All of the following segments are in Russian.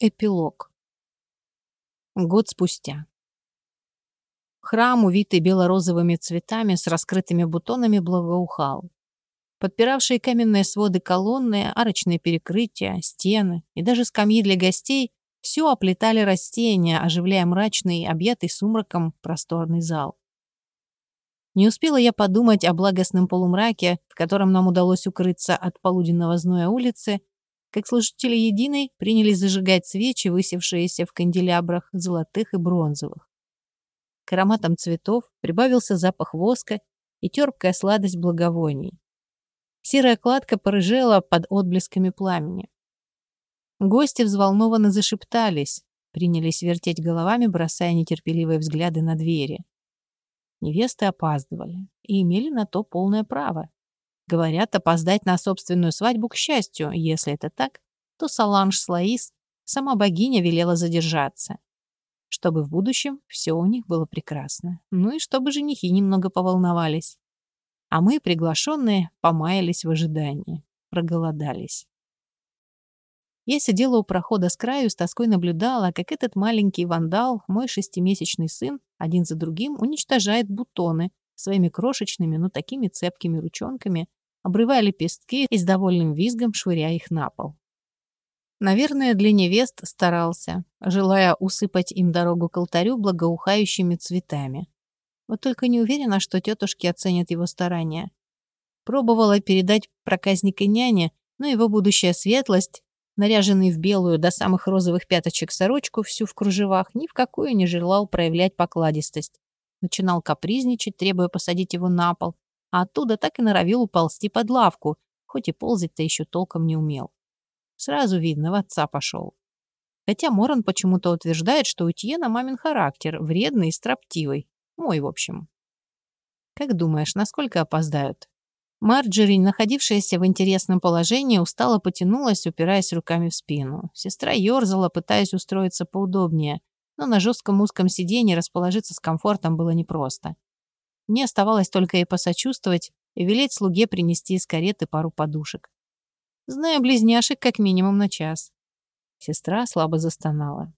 Эпилог. Год спустя. Храм, увитый бело-розовыми цветами с раскрытыми бутонами, благоухал. Подпиравшие каменные своды колонны, арочные перекрытия, стены и даже скамьи для гостей все оплетали растения, оживляя мрачный, объятый сумраком просторный зал. Не успела я подумать о благостном полумраке, в котором нам удалось укрыться от полуденного зноя улицы, как служители единой принялись зажигать свечи, высевшиеся в канделябрах золотых и бронзовых. К ароматам цветов прибавился запах воска и терпкая сладость благовоний. Серая кладка порыжела под отблесками пламени. Гости взволнованно зашептались, принялись вертеть головами, бросая нетерпеливые взгляды на двери. Невесты опаздывали и имели на то полное право. Говорят, опоздать на собственную свадьбу к счастью. Если это так, то Саланж Слаис, сама богиня, велела задержаться. Чтобы в будущем все у них было прекрасно. Ну и чтобы женихи немного поволновались. А мы, приглашенные, помаялись в ожидании. Проголодались. Я сидела у прохода с краю, с тоской наблюдала, как этот маленький вандал, мой шестимесячный сын, один за другим уничтожает бутоны своими крошечными, но такими цепкими ручонками, обрывая лепестки и с довольным визгом швыряя их на пол. Наверное, для невест старался, желая усыпать им дорогу к алтарю благоухающими цветами. Вот только не уверена, что тетушки оценят его старания. Пробовала передать проказника няне, но его будущая светлость, наряженный в белую до самых розовых пяточек сорочку, всю в кружевах, ни в какую не желал проявлять покладистость. Начинал капризничать, требуя посадить его на пол, а оттуда так и норовил уползти под лавку, хоть и ползать-то еще толком не умел. Сразу видно, в отца пошел. Хотя Моран почему-то утверждает, что у Тьена мамин характер, вредный и строптивый. Мой, в общем. Как думаешь, насколько опоздают? Марджери, находившаяся в интересном положении, устало потянулась, упираясь руками в спину. Сестра ерзала, пытаясь устроиться поудобнее, но на жестком узком сиденье расположиться с комфортом было непросто. Мне оставалось только ей посочувствовать и велеть слуге принести из кареты пару подушек. Знаю близняшек как минимум на час. Сестра слабо застонала.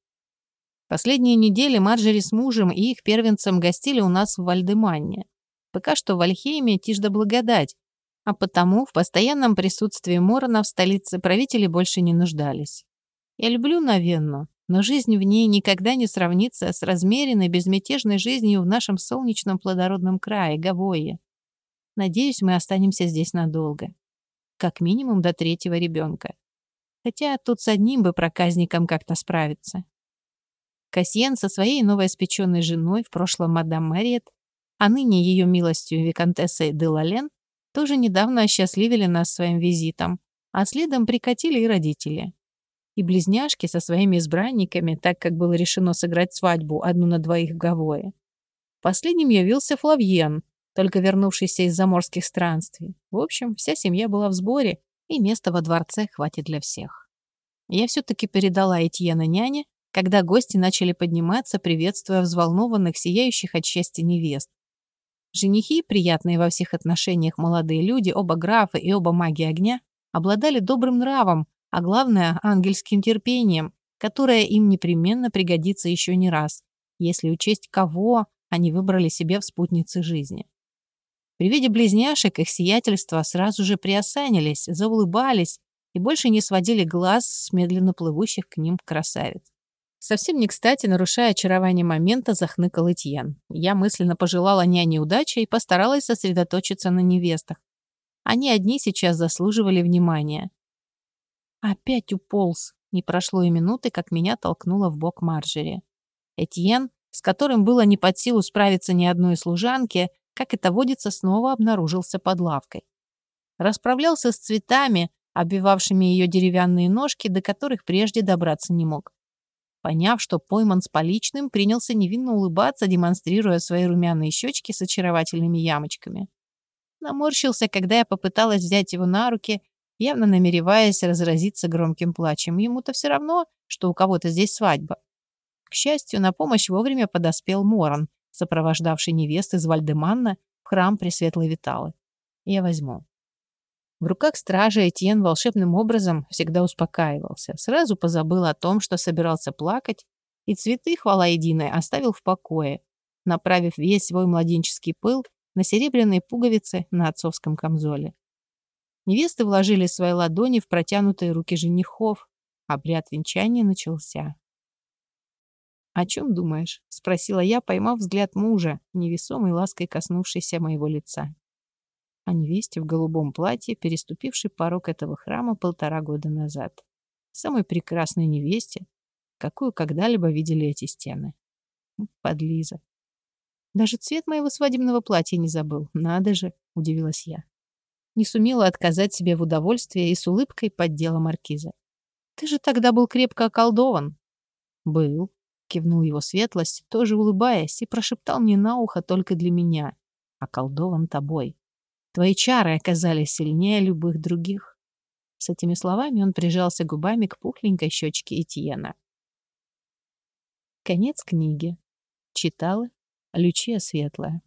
Последние недели Марджери с мужем и их первенцем гостили у нас в Вальдеманне. Пока что в Альхейме тишь да благодать, а потому в постоянном присутствии Морона в столице правители больше не нуждались. Я люблю Навенну, но жизнь в ней никогда не сравнится с размеренной, безмятежной жизнью в нашем солнечном плодородном крае, Гавое. Надеюсь, мы останемся здесь надолго. Как минимум до третьего ребенка. Хотя тут с одним бы проказником как-то справиться. Касьен со своей новоиспеченной женой, в прошлом мадам Мариет, а ныне ее милостью виконтессой де Лален, тоже недавно осчастливили нас своим визитом, а следом прикатили и родители и близняшки со своими избранниками, так как было решено сыграть свадьбу одну на двоих в Гавое. Последним явился Флавьен, только вернувшийся из заморских странствий. В общем, вся семья была в сборе, и места во дворце хватит для всех. Я все-таки передала Этьена няне, когда гости начали подниматься, приветствуя взволнованных, сияющих от счастья невест. Женихи, приятные во всех отношениях молодые люди, оба графы и оба маги огня, обладали добрым нравом, а главное — ангельским терпением, которое им непременно пригодится еще не раз, если учесть, кого они выбрали себе в спутнице жизни. При виде близняшек их сиятельства сразу же приосанились, заулыбались и больше не сводили глаз с медленно плывущих к ним красавиц. Совсем не кстати, нарушая очарование момента, захныкал Этьен. Я мысленно пожелала няне удачи и постаралась сосредоточиться на невестах. Они одни сейчас заслуживали внимания. Опять уполз. Не прошло и минуты, как меня толкнуло в бок Марджери. Этьен, с которым было не под силу справиться ни одной служанки, как это водится, снова обнаружился под лавкой. Расправлялся с цветами, обвивавшими ее деревянные ножки, до которых прежде добраться не мог. Поняв, что пойман с поличным, принялся невинно улыбаться, демонстрируя свои румяные щечки с очаровательными ямочками. Наморщился, когда я попыталась взять его на руки явно намереваясь разразиться громким плачем. Ему-то все равно, что у кого-то здесь свадьба. К счастью, на помощь вовремя подоспел Моран, сопровождавший невест из Вальдеманна в храм Пресветлой Виталы. Я возьму. В руках стражи Этьен волшебным образом всегда успокаивался. Сразу позабыл о том, что собирался плакать, и цветы, хвала единой, оставил в покое, направив весь свой младенческий пыл на серебряные пуговицы на отцовском камзоле. Невесты вложили свои ладони в протянутые руки женихов. Обряд венчания начался. «О чем думаешь?» — спросила я, поймав взгляд мужа, невесомой лаской коснувшейся моего лица. О невесте в голубом платье, переступившей порог этого храма полтора года назад. Самой прекрасной невесте, какую когда-либо видели эти стены. Подлиза. Даже цвет моего свадебного платья не забыл. Надо же, удивилась я. Не сумела отказать себе в удовольствии и с улыбкой поддела маркиза. Ты же тогда был крепко околдован. Был, кивнул его светлость, тоже улыбаясь, и прошептал мне на ухо только для меня. Околдован тобой. Твои чары оказались сильнее любых других. С этими словами он прижался губами к пухленькой щечке Этьена. Конец книги. Читала Лючия Светлая.